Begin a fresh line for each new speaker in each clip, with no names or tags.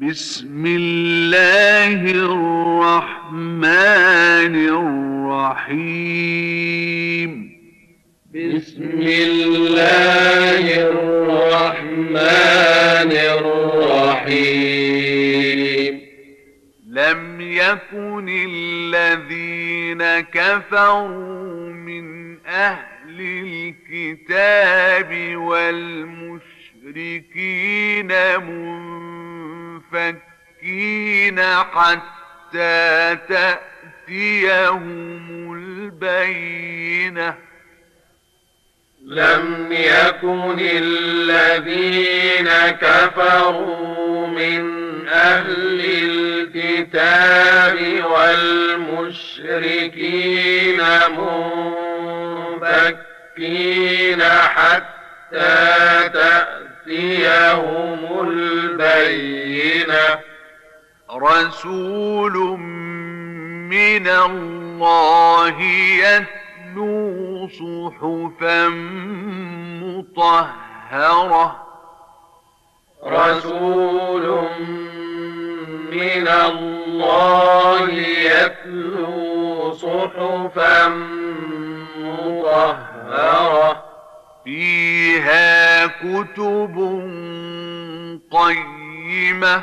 بسم الله الرحمن الرحيم بسم
الله الرحمن
الرحيم لم يكن الذين كفروا من أهل الكتاب والمشركين منفرين مفكين حتى تأتيهم البينة لم يكن الذين كفروا
من أهل الكتاب والمشركين منفكين
حتى تأتيهم البينة رسول من الله يتلو صحفا مطهرة رسول من الله يتلو صحفا مطهرة فيها كتب قيمه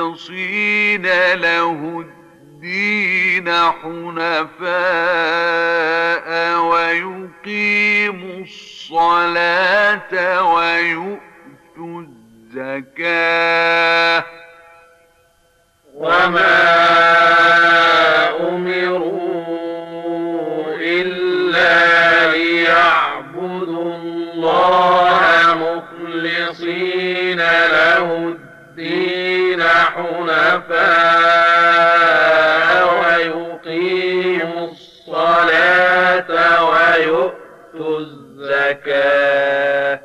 مخلصين له الدين حنفاء ويقيم الصلاة ويؤت الزكاة
يؤتوا
الزكاة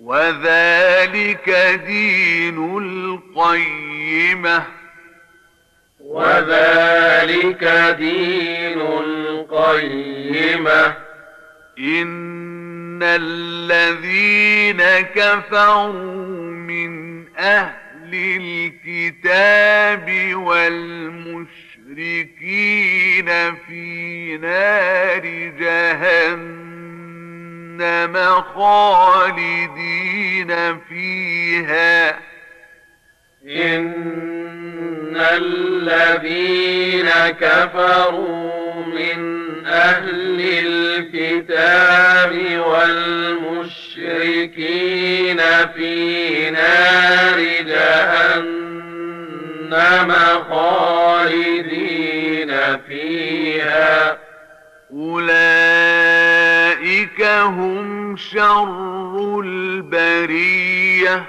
وذلك دين القيمة وذلك دين القيمة إن الذين كفروا من أهل الكتاب والمشركين المشركين في نار جهنم خالدين فيها إن الذين
كفروا من أهل الكتاب والمشركين في نار جهنم خالدين فيها
أولئك هم شر البرية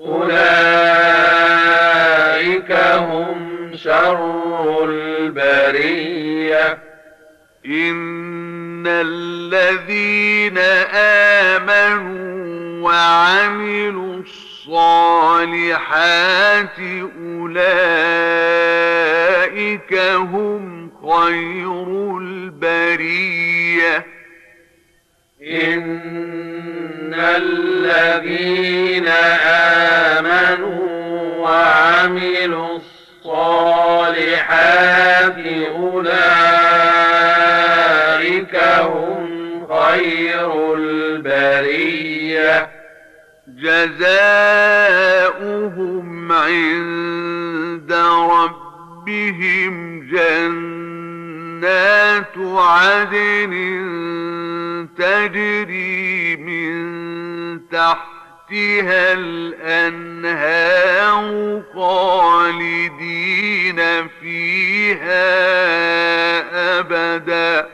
أولئك
هم شر البرية إن الذين آمنوا وعملوا الصالحات أولئك هم خير البرية إن الذين
آمنوا وعملوا الصالحات أولئك
جزاؤهم عند ربهم جنات عدن تجري من تحتها الأنهار خالدين فيها أبدا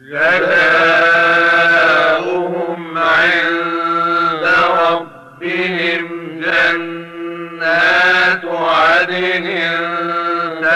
جزاؤهم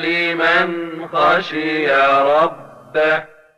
لمن خشي ربه